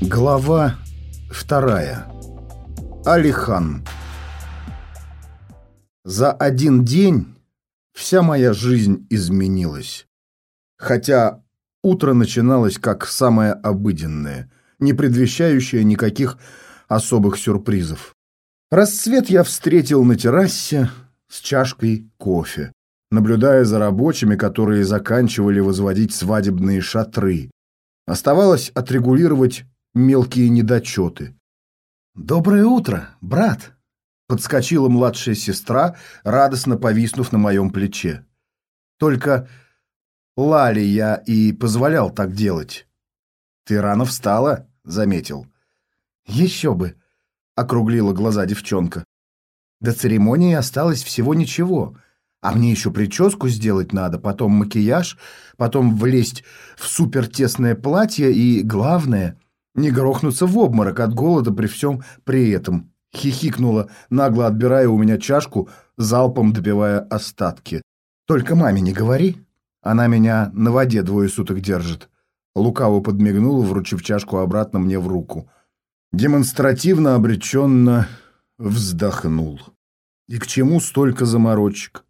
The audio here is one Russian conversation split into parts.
Глава вторая. Алихан. За один день вся моя жизнь изменилась. Хотя утро начиналось как самое обыденное, не предвещающее никаких особых сюрпризов. Рассвет я встретил на террасе с чашкой кофе, наблюдая за рабочими, которые заканчивали возводить свадебные шатры. Оставалось отрегулировать мелкие недочеты. «Доброе утро, брат!» — подскочила младшая сестра, радостно повиснув на моем плече. «Только Лали я и позволял так делать». «Ты рано встала?» — заметил. «Еще бы!» — округлила глаза девчонка. «До церемонии осталось всего ничего, а мне еще прическу сделать надо, потом макияж, потом влезть в супертесное платье и, главное — не грохнуться в обморок от голода при всем при этом. Хихикнула, нагло отбирая у меня чашку, залпом допивая остатки. «Только маме не говори. Она меня на воде двое суток держит». Лукаво подмигнула, вручив чашку обратно мне в руку. Демонстративно обреченно вздохнул. «И к чему столько заморочек?»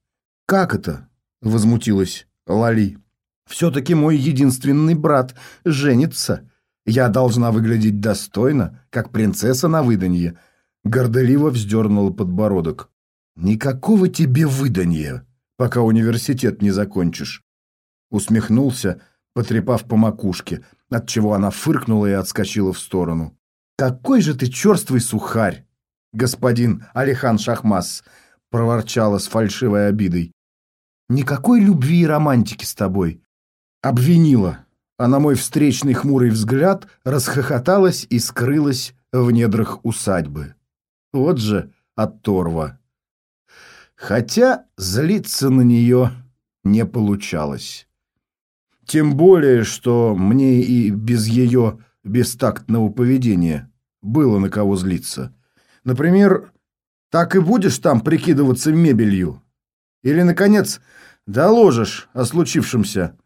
«Как это?» — возмутилась Лали. «Все-таки мой единственный брат женится». Я должна выглядеть достойно, как принцесса на выданье. Горделиво вздернула подбородок. Никакого тебе выданья, пока университет не закончишь. Усмехнулся, потрепав по макушке, отчего она фыркнула и отскочила в сторону. Какой же ты черствый сухарь, господин Алихан Шахмас, проворчала с фальшивой обидой. Никакой любви и романтики с тобой. Обвинила, а на мой встречный хмурый взгляд расхохоталась и скрылась в недрах усадьбы. Вот же оторва. Хотя злиться на нее не получалось. Тем более, что мне и без ее бестактного поведения было на кого злиться. Например, так и будешь там прикидываться мебелью? Или, наконец, доложишь о случившемся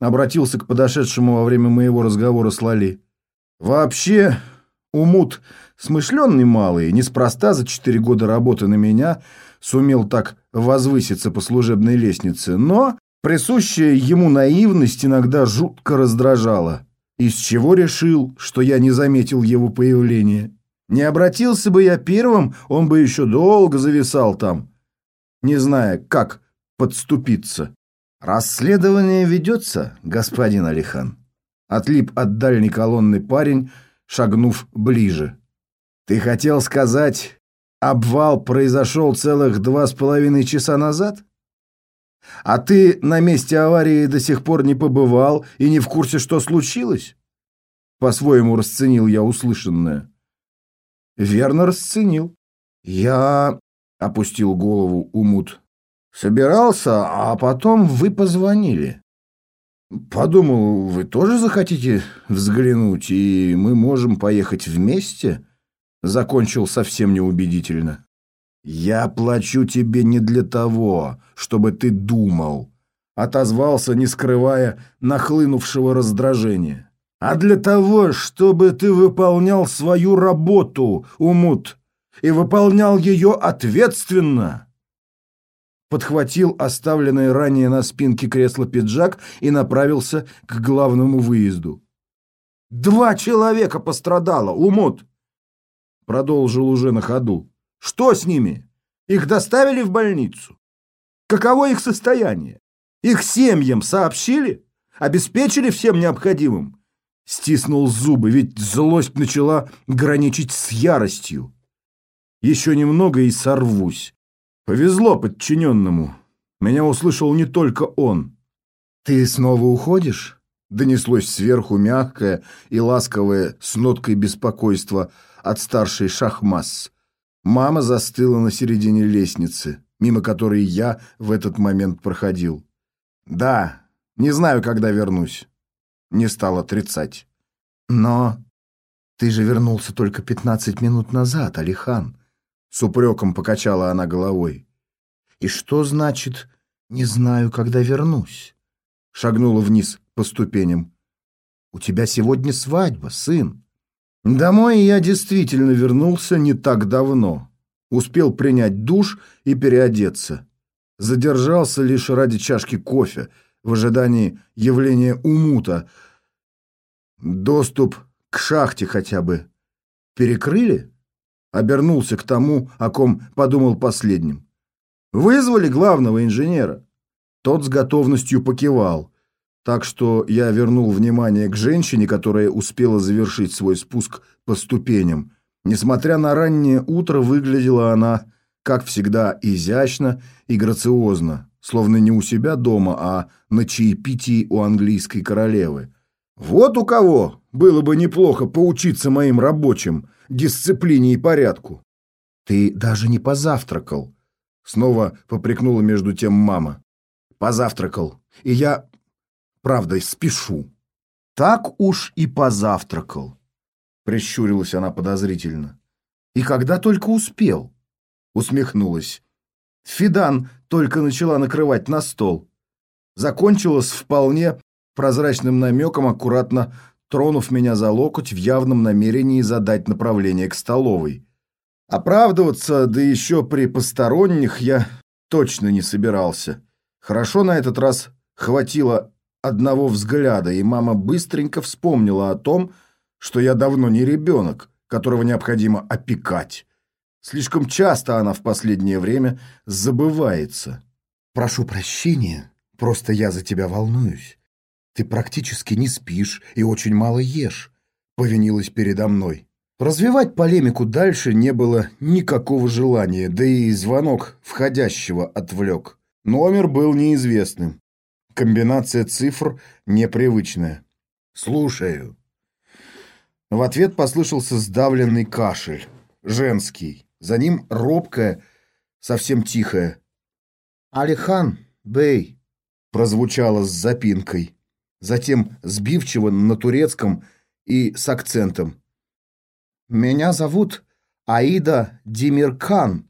Обратился к подошедшему во время моего разговора с Лали. Вообще, умут смышленный малый, неспроста за четыре года работы на меня сумел так возвыситься по служебной лестнице, но присущая ему наивность иногда жутко раздражала. Из чего решил, что я не заметил его появления? Не обратился бы я первым, он бы еще долго зависал там, не зная, как подступиться. «Расследование ведется, господин Алихан», — отлип от дальней колонны парень, шагнув ближе. «Ты хотел сказать, обвал произошел целых два с половиной часа назад? А ты на месте аварии до сих пор не побывал и не в курсе, что случилось?» По-своему расценил я услышанное. «Верно расценил. Я...» — опустил голову Умут. Собирался, а потом вы позвонили. Подумал, вы тоже захотите взглянуть, и мы можем поехать вместе? Закончил совсем неубедительно. Я плачу тебе не для того, чтобы ты думал, отозвался, не скрывая нахлынувшего раздражения. А для того, чтобы ты выполнял свою работу, Умут, и выполнял ее ответственно подхватил оставленный ранее на спинке кресла пиджак и направился к главному выезду. «Два человека пострадало, Умут!» Продолжил уже на ходу. «Что с ними? Их доставили в больницу? Каково их состояние? Их семьям сообщили? Обеспечили всем необходимым?» Стиснул зубы, ведь злость начала граничить с яростью. «Еще немного и сорвусь». Повезло подчиненному. Меня услышал не только он. «Ты снова уходишь?» Донеслось сверху мягкое и ласковое с ноткой беспокойства от старшей шахмасс. Мама застыла на середине лестницы, мимо которой я в этот момент проходил. «Да, не знаю, когда вернусь». Не стал отрицать. «Но ты же вернулся только пятнадцать минут назад, Алихан. С упреком покачала она головой. «И что значит «не знаю, когда вернусь»?» Шагнула вниз по ступеням. «У тебя сегодня свадьба, сын. Домой я действительно вернулся не так давно. Успел принять душ и переодеться. Задержался лишь ради чашки кофе в ожидании явления умута. Доступ к шахте хотя бы перекрыли? Обернулся к тому, о ком подумал последним. Вызвали главного инженера. Тот с готовностью покивал. Так что я вернул внимание к женщине, которая успела завершить свой спуск по ступеням. Несмотря на раннее утро, выглядела она, как всегда, изящно и грациозно, словно не у себя дома, а на чаепитии у английской королевы. Вот у кого было бы неплохо поучиться моим рабочим дисциплине и порядку. Ты даже не позавтракал. Снова попрекнула между тем мама. Позавтракал. И я, правда, спешу. Так уж и позавтракал. Прищурилась она подозрительно. И когда только успел. Усмехнулась. Фидан только начала накрывать на стол. Закончилась вполне прозрачным намеком, аккуратно тронув меня за локоть в явном намерении задать направление к столовой. Оправдываться, да еще при посторонних, я точно не собирался. Хорошо на этот раз хватило одного взгляда, и мама быстренько вспомнила о том, что я давно не ребенок, которого необходимо опекать. Слишком часто она в последнее время забывается. «Прошу прощения, просто я за тебя волнуюсь. Ты практически не спишь и очень мало ешь», — повинилась передо мной. Развивать полемику дальше не было никакого желания, да и звонок входящего отвлек. Номер был неизвестным. Комбинация цифр непривычная. «Слушаю». В ответ послышался сдавленный кашель. Женский. За ним робкая, совсем тихая. «Алихан, бей!» прозвучало с запинкой затем сбивчиво на турецком и с акцентом. «Меня зовут Аида Демиркан.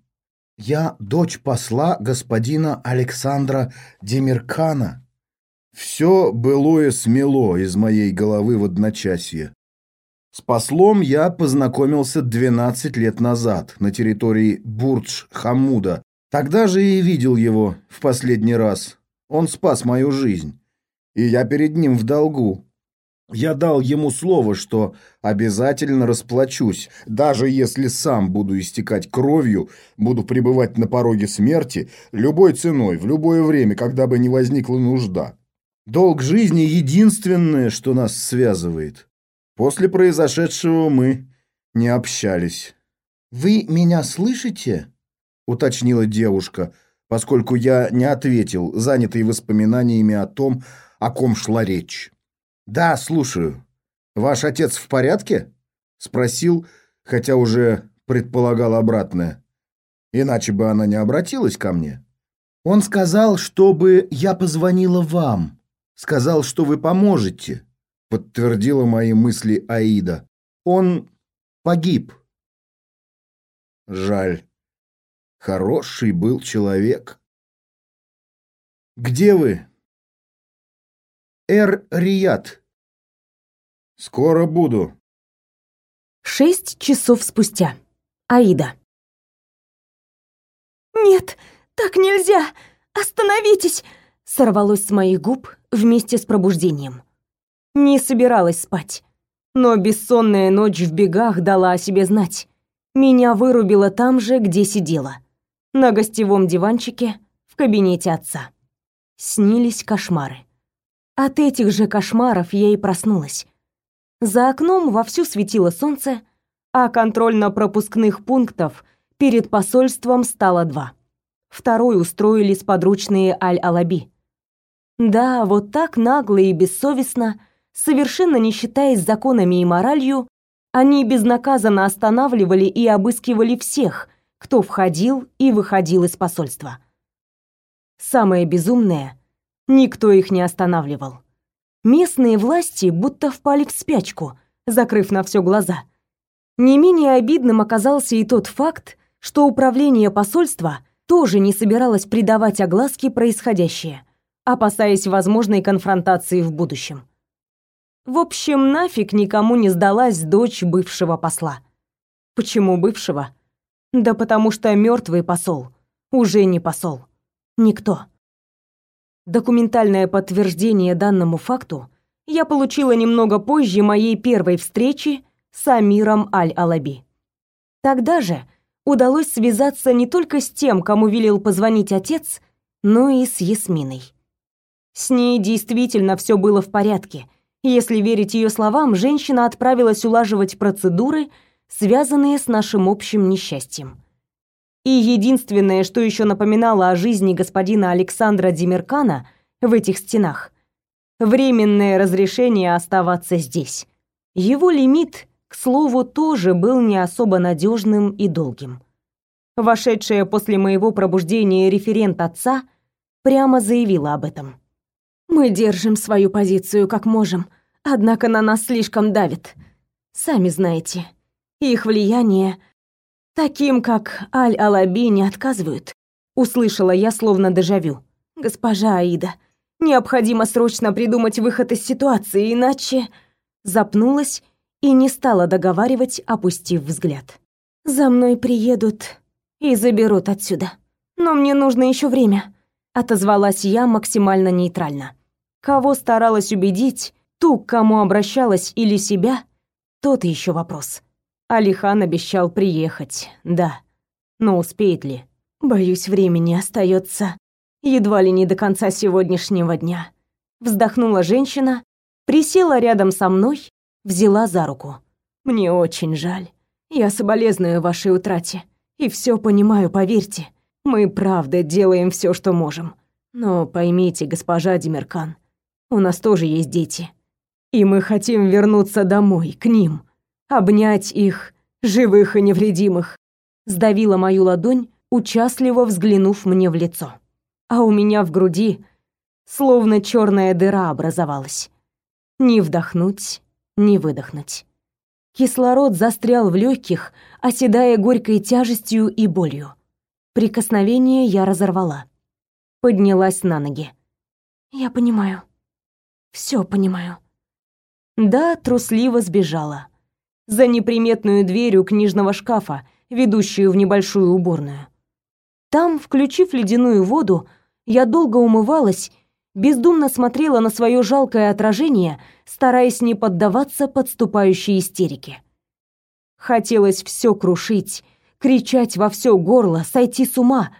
Я дочь посла господина Александра Демиркана». Все былое смело из моей головы в одночасье. С послом я познакомился 12 лет назад на территории Бурдж-Хамуда. Тогда же и видел его в последний раз. Он спас мою жизнь и я перед ним в долгу. Я дал ему слово, что обязательно расплачусь, даже если сам буду истекать кровью, буду пребывать на пороге смерти любой ценой, в любое время, когда бы не возникла нужда. Долг жизни — единственное, что нас связывает. После произошедшего мы не общались. «Вы меня слышите?» — уточнила девушка, поскольку я не ответил, занятый воспоминаниями о том, о ком шла речь. «Да, слушаю. Ваш отец в порядке?» — спросил, хотя уже предполагал обратное. Иначе бы она не обратилась ко мне. «Он сказал, чтобы я позвонила вам. Сказал, что вы поможете», — подтвердила мои мысли Аида. «Он погиб». Жаль. Хороший был человек. «Где вы?» Эр-Рияд. Скоро буду. Шесть часов спустя. Аида. «Нет, так нельзя! Остановитесь!» Сорвалось с моих губ вместе с пробуждением. Не собиралась спать. Но бессонная ночь в бегах дала о себе знать. Меня вырубило там же, где сидела. На гостевом диванчике в кабинете отца. Снились кошмары. От этих же кошмаров я и проснулась. За окном вовсю светило солнце, а контрольно-пропускных пунктов перед посольством стало два. Второй устроили сподручные Аль-Алаби. Да, вот так нагло и бессовестно, совершенно не считаясь законами и моралью, они безнаказанно останавливали и обыскивали всех, кто входил и выходил из посольства. Самое безумное — Никто их не останавливал. Местные власти будто впали в спячку, закрыв на все глаза. Не менее обидным оказался и тот факт, что управление посольства тоже не собиралось придавать огласке происходящее, опасаясь возможной конфронтации в будущем. В общем, нафиг никому не сдалась дочь бывшего посла. Почему бывшего? Да потому что мертвый посол уже не посол. Никто. Документальное подтверждение данному факту я получила немного позже моей первой встречи с Амиром Аль-Алаби. Тогда же удалось связаться не только с тем, кому велел позвонить отец, но и с Ясминой. С ней действительно все было в порядке. Если верить ее словам, женщина отправилась улаживать процедуры, связанные с нашим общим несчастьем. И единственное, что еще напоминало о жизни господина Александра Демеркана в этих стенах временное разрешение оставаться здесь. Его лимит, к слову, тоже был не особо надежным и долгим. Вошедшая после моего пробуждения референт отца прямо заявила об этом. Мы держим свою позицию как можем, однако на нас слишком давит. Сами знаете, их влияние таким, как Аль-Алаби, не отказывают. Услышала я словно дежавю. Госпожа Аида, необходимо срочно придумать выход из ситуации, иначе запнулась и не стала договаривать, опустив взгляд. За мной приедут и заберут отсюда. Но мне нужно еще время отозвалась я максимально нейтрально. Кого старалась убедить, ту, к кому обращалась или себя, тот еще вопрос. Алихан обещал приехать, да. Но успеет ли? Боюсь, времени остается едва ли не до конца сегодняшнего дня. Вздохнула женщина, присела рядом со мной, взяла за руку. Мне очень жаль. Я соболезную вашей утрате и все понимаю, поверьте. Мы правда делаем все, что можем. Но поймите, госпожа Демеркан, у нас тоже есть дети. И мы хотим вернуться домой, к ним, обнять их, живых и невредимых. Сдавила мою ладонь, участливо взглянув мне в лицо. А у меня в груди словно черная дыра образовалась. Ни вдохнуть, ни выдохнуть. Кислород застрял в легких, оседая горькой тяжестью и болью. Прикосновение я разорвала. Поднялась на ноги. Я понимаю. Все понимаю. Да, трусливо сбежала. За неприметную дверью книжного шкафа, ведущую в небольшую уборную. Там, включив ледяную воду, я долго умывалась, бездумно смотрела на свое жалкое отражение, стараясь не поддаваться подступающей истерике. Хотелось все крушить, кричать во все горло, сойти с ума.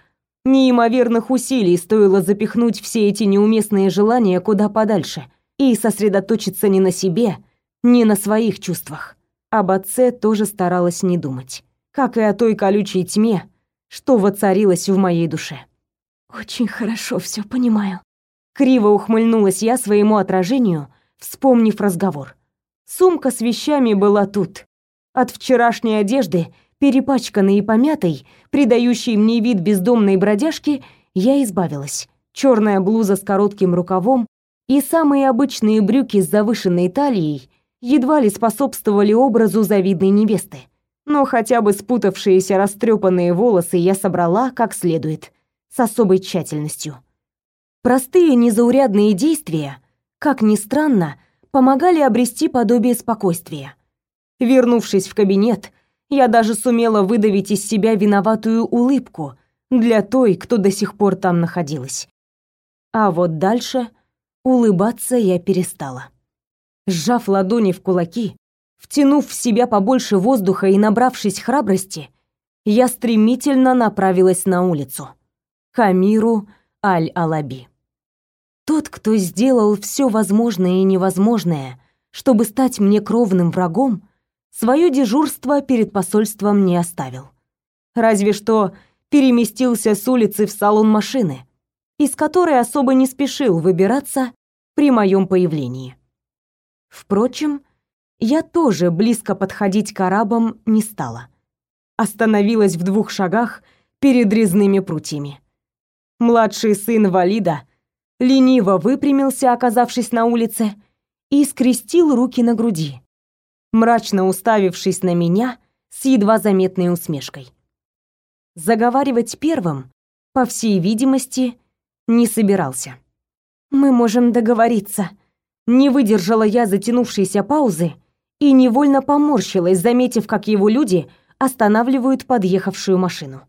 Неимоверных усилий стоило запихнуть все эти неуместные желания куда подальше и сосредоточиться не на себе, не на своих чувствах. Об отце тоже старалась не думать, как и о той колючей тьме, что воцарилась в моей душе. Очень хорошо все понимаю. Криво ухмыльнулась я своему отражению, вспомнив разговор. Сумка с вещами была тут. От вчерашней одежды перепачканной и помятой, придающей мне вид бездомной бродяжки, я избавилась. Черная блуза с коротким рукавом и самые обычные брюки с завышенной талией едва ли способствовали образу завидной невесты. Но хотя бы спутавшиеся растрепанные волосы я собрала как следует, с особой тщательностью. Простые незаурядные действия, как ни странно, помогали обрести подобие спокойствия. Вернувшись в кабинет, я даже сумела выдавить из себя виноватую улыбку для той, кто до сих пор там находилась. А вот дальше улыбаться я перестала. Сжав ладони в кулаки, втянув в себя побольше воздуха и набравшись храбрости, я стремительно направилась на улицу. К Амиру Аль-Алаби. Тот, кто сделал все возможное и невозможное, чтобы стать мне кровным врагом, свое дежурство перед посольством не оставил. Разве что переместился с улицы в салон машины, из которой особо не спешил выбираться при моем появлении. Впрочем, я тоже близко подходить к арабам не стала. Остановилась в двух шагах перед резными прутьями. Младший сын Валида лениво выпрямился, оказавшись на улице, и скрестил руки на груди, мрачно уставившись на меня с едва заметной усмешкой. Заговаривать первым, по всей видимости, не собирался. «Мы можем договориться», Не выдержала я затянувшейся паузы и невольно поморщилась, заметив, как его люди останавливают подъехавшую машину.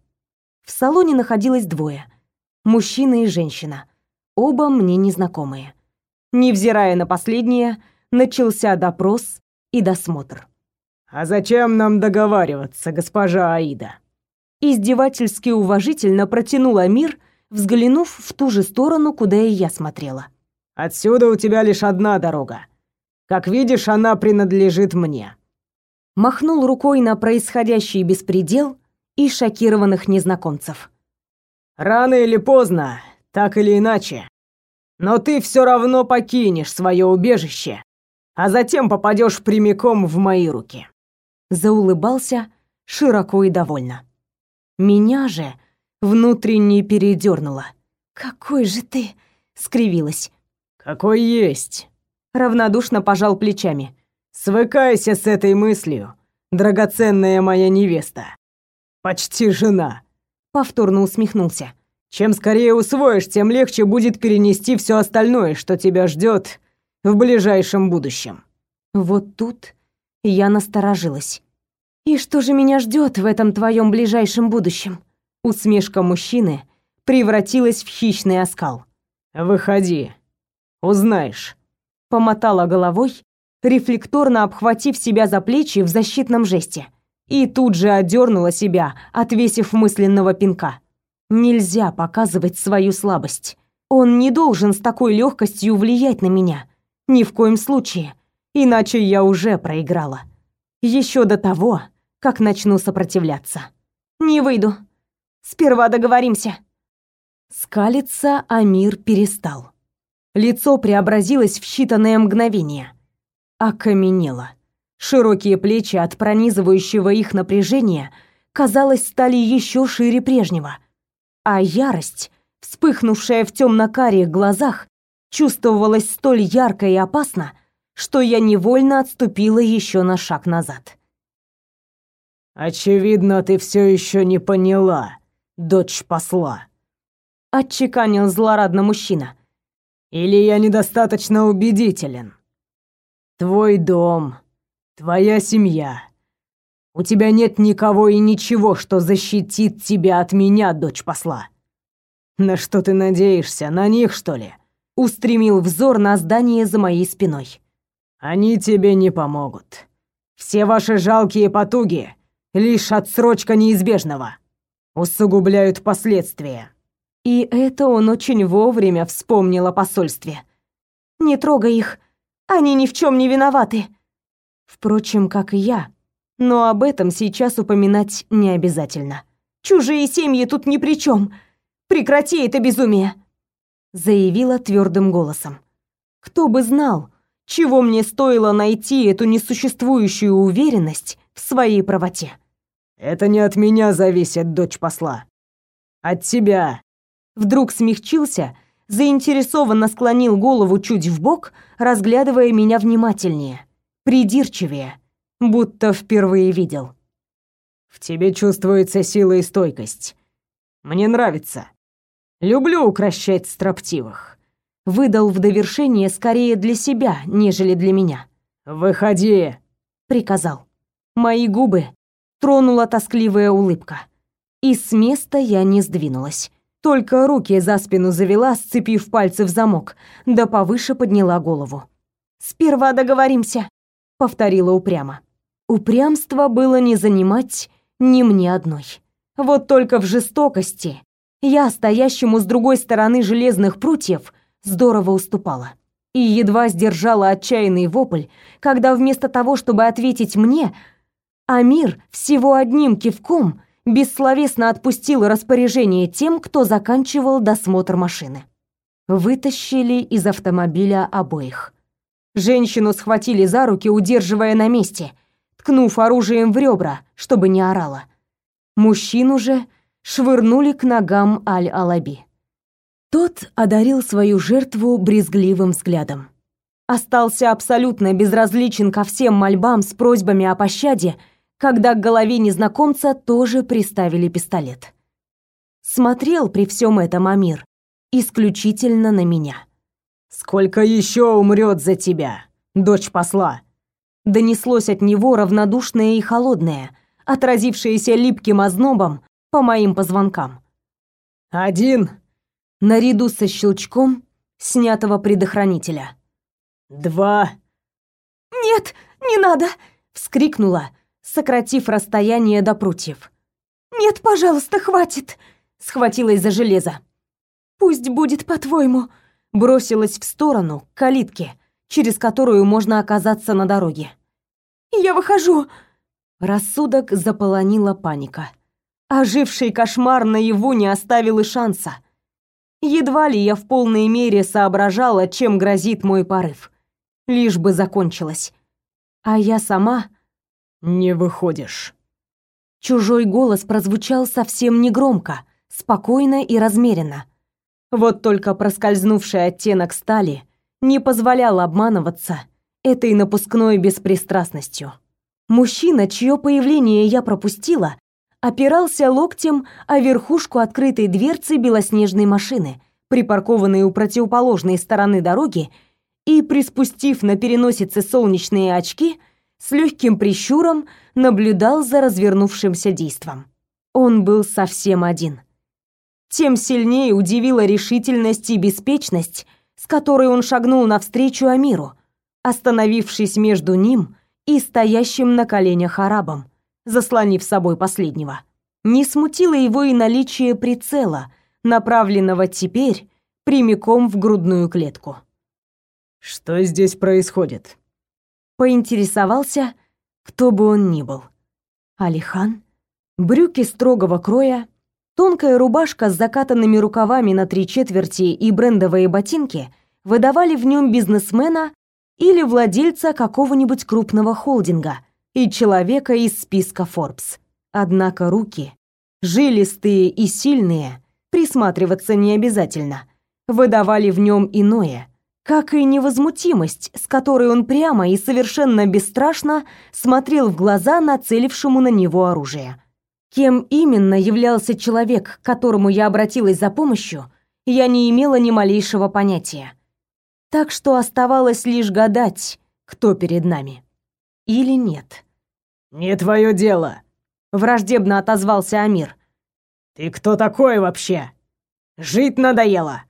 В салоне находилось двое – мужчина и женщина, оба мне незнакомые. Невзирая на последнее, начался допрос и досмотр. «А зачем нам договариваться, госпожа Аида?» Издевательски уважительно протянул Амир, взглянув в ту же сторону, куда и я смотрела. «Отсюда у тебя лишь одна дорога. Как видишь, она принадлежит мне». Махнул рукой на происходящий беспредел и шокированных незнакомцев. «Рано или поздно, так или иначе, но ты все равно покинешь свое убежище, а затем попадешь прямиком в мои руки». Заулыбался широко и довольно. Меня же внутренне передернуло. «Какой же ты!» — скривилась. «Какой есть!» — равнодушно пожал плечами. «Свыкайся с этой мыслью, драгоценная моя невеста. Почти жена!» Повторно усмехнулся. «Чем скорее усвоишь, тем легче будет перенести все остальное, что тебя ждет в ближайшем будущем». Вот тут я насторожилась. «И что же меня ждет в этом твоем ближайшем будущем?» Усмешка мужчины превратилась в хищный оскал. «Выходи, узнаешь», — помотала головой, рефлекторно обхватив себя за плечи в защитном жесте, и тут же одернула себя, отвесив мысленного пинка. Нельзя показывать свою слабость. Он не должен с такой легкостью влиять на меня. Ни в коем случае. Иначе я уже проиграла. Еще до того, как начну сопротивляться. Не выйду. Сперва договоримся. Скалиться Амир перестал. Лицо преобразилось в считанные мгновения. Окаменело. Широкие плечи от пронизывающего их напряжения, казалось, стали еще шире прежнего. А ярость, вспыхнувшая в темно-карих глазах, чувствовалась столь ярко и опасно, что я невольно отступила еще на шаг назад. «Очевидно, ты все еще не поняла, дочь посла», — отчеканил злорадно мужчина. «Или я недостаточно убедителен? Твой дом, твоя семья. У тебя нет никого и ничего, что защитит тебя от меня, дочь посла. На что ты надеешься, на них, что ли?» Устремил взор на здание за моей спиной. «Они тебе не помогут. Все ваши жалкие потуги лишь отсрочка неизбежного. Усугубляют последствия. И это он очень вовремя вспомнил о посольстве. Не трогай их, они ни в чем не виноваты. Впрочем, как и я. Но об этом сейчас упоминать не обязательно. Чужие семьи тут ни при чем. Прекрати это безумие, заявила твердым голосом. Кто бы знал, чего мне стоило найти эту несуществующую уверенность в своей правоте. Это не от меня зависит, дочь посла. От тебя. Вдруг смягчился, заинтересованно склонил голову чуть в бок, разглядывая меня внимательнее, придирчивее, будто впервые видел. В тебе чувствуется сила и стойкость. Мне нравится. Люблю укращать строптивых. Выдал в довершение скорее для себя, нежели для меня. Выходи, приказал. Мои губы тронула тоскливая улыбка. И с места я не сдвинулась. Только руки за спину завела, сцепив пальцы в замок, да повыше подняла голову. «Сперва договоримся», — повторила упрямо. Упрямство было не занимать ни мне одной. Вот только в жестокости я, стоящему с другой стороны железных прутьев, здорово уступала. И едва сдержала отчаянный вопль, когда вместо того, чтобы ответить мне, Амир всего одним кивком бессловесно отпустил распоряжение тем, кто заканчивал досмотр машины. Вытащили из автомобиля обоих. Женщину схватили за руки, удерживая на месте, ткнув оружием в ребра, чтобы не орала. Мужчину же швырнули к ногам Аль-Алаби. Тот одарил свою жертву брезгливым взглядом. Остался абсолютно безразличен ко всем мольбам с просьбами о пощаде, когда к голове незнакомца тоже приставили пистолет. Смотрел при всем этом Амир исключительно на меня. Сколько еще умрет за тебя, дочь посла? Донеслось от него равнодушное и холодное, отразившееся липким ознобом по моим позвонкам. Один. Наряду со щелчком снятого предохранителя. Два. Нет, не надо, вскрикнула, сократив расстояние до прутьев. Нет, пожалуйста, хватит, схватилась за железо. Пусть будет по-твоему, бросилась в сторону к калитке, через которую можно оказаться на дороге. Я выхожу. Рассудок заполонила паника. Оживший кошмар наяву не оставил и шанса. Едва ли я в полной мере соображала, чем грозит мой порыв. Лишь бы закончилось. А я сама... «Не выходишь». Чужой голос прозвучал совсем негромко, спокойно и размеренно. Вот только проскользнувший оттенок стали не позволял обманываться этой напускной беспристрастностью. Мужчина, чье появление я пропустила, опирался локтем о верхушку открытой дверцы белоснежной машины, припаркованной у противоположной стороны дороги, и, приспустив на переносице солнечные очки, с легким прищуром наблюдал за развернувшимся действом. Он был совсем один. Тем сильнее удивила решительность и беспечность, с которой он шагнул навстречу Амиру, остановившись между ним и стоящим на коленях арабом, заслонив собой последнего. Не смутило его и наличие прицела, направленного теперь прямиком в грудную клетку. «Что здесь происходит?» Поинтересовался, кто бы он ни был. Алихан, брюки строгого кроя, тонкая рубашка с закатанными рукавами на три четверти и брендовые ботинки выдавали в нем бизнесмена или владельца какого-нибудь крупного холдинга и человека из списка Forbes. Однако руки, жилистые и сильные, присматриваться не обязательно, выдавали в нем иное, как и невозмутимость, с которой он прямо и совершенно бесстрашно смотрел в глаза нацелившему на него оружие. Кем именно являлся человек, к которому я обратилась за помощью, я не имела ни малейшего понятия. Так что оставалось лишь гадать, кто перед нами. Или нет. «Не твое дело», — враждебно отозвался Амир. «Ты кто такой вообще? Жить надоело!»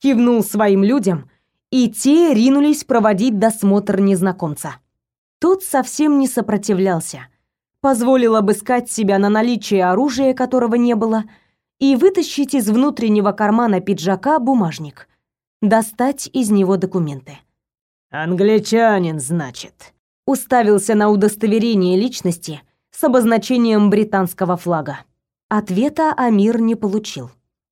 Кивнул своим людям, и те ринулись проводить досмотр незнакомца. Тот совсем не сопротивлялся. Позволил обыскать себя на наличие оружия, которого не было, и вытащить из внутреннего кармана пиджака бумажник. Достать из него документы. «Англичанин, значит», — уставился на удостоверение личности с обозначением британского флага. Ответа Амир не получил.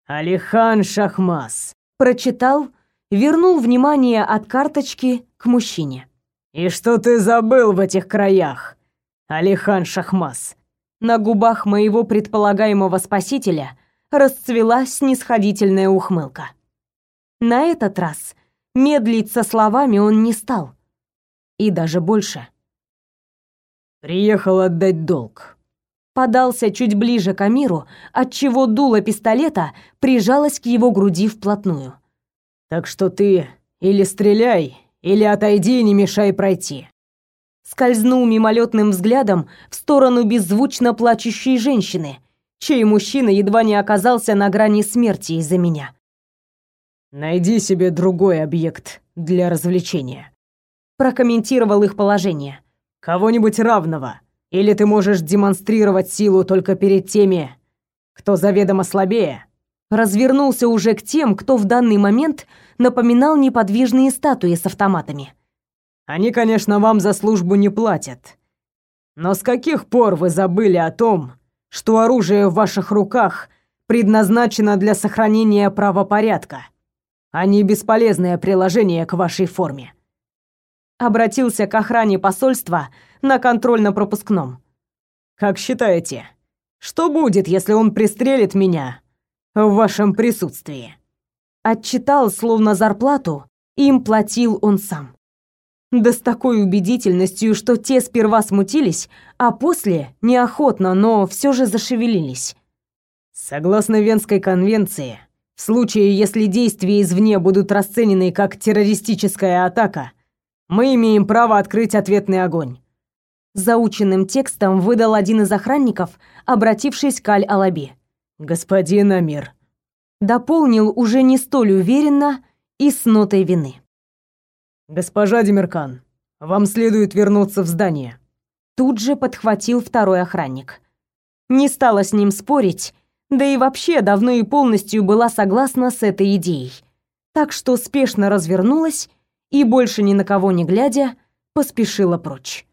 «Алихан Шахмас», — прочитал, вернул внимание от карточки к мужчине. «И что ты забыл в этих краях, Алихан Шахмас?» На губах моего предполагаемого спасителя расцвела снисходительная ухмылка. На этот раз медлить со словами он не стал. И даже больше. «Приехал отдать долг», подался чуть ближе к Амиру, отчего дуло пистолета прижалось к его груди вплотную. Так что ты или стреляй, или отойди и не мешай пройти. Скользнул мимолетным взглядом в сторону беззвучно плачущей женщины, чей мужчина едва не оказался на грани смерти из-за меня. Найди себе другой объект для развлечения. Прокомментировал их положение. Кого-нибудь равного. Или ты можешь демонстрировать силу только перед теми, кто заведомо слабее, развернулся уже к тем, кто в данный момент напоминал неподвижные статуи с автоматами. Они, конечно, вам за службу не платят. Но с каких пор вы забыли о том, что оружие в ваших руках предназначено для сохранения правопорядка, а не бесполезное приложение к вашей форме? Обратился к охране посольства на контрольно-пропускном. Как считаете, что будет, если он пристрелит меня в вашем присутствии. Отчитал, словно зарплату, им платил он сам. Да с такой убедительностью, что те сперва смутились, а после неохотно, но все же зашевелились. Согласно Венской конвенции, В случае, если действия извне будут расценены как террористическая атака, мы имеем право открыть ответный огонь. Заученным текстом выдал один из охранников, обратившись к Аль-Алаби. «Господин Амир». Дополнил уже не столь уверенно и с нотой вины. «Госпожа Демиркан, вам следует вернуться в здание». Тут же подхватил второй охранник. Не стала с ним спорить, да и вообще давно и полностью была согласна с этой идеей. Так что спешно развернулась и, больше ни на кого не глядя, поспешила прочь.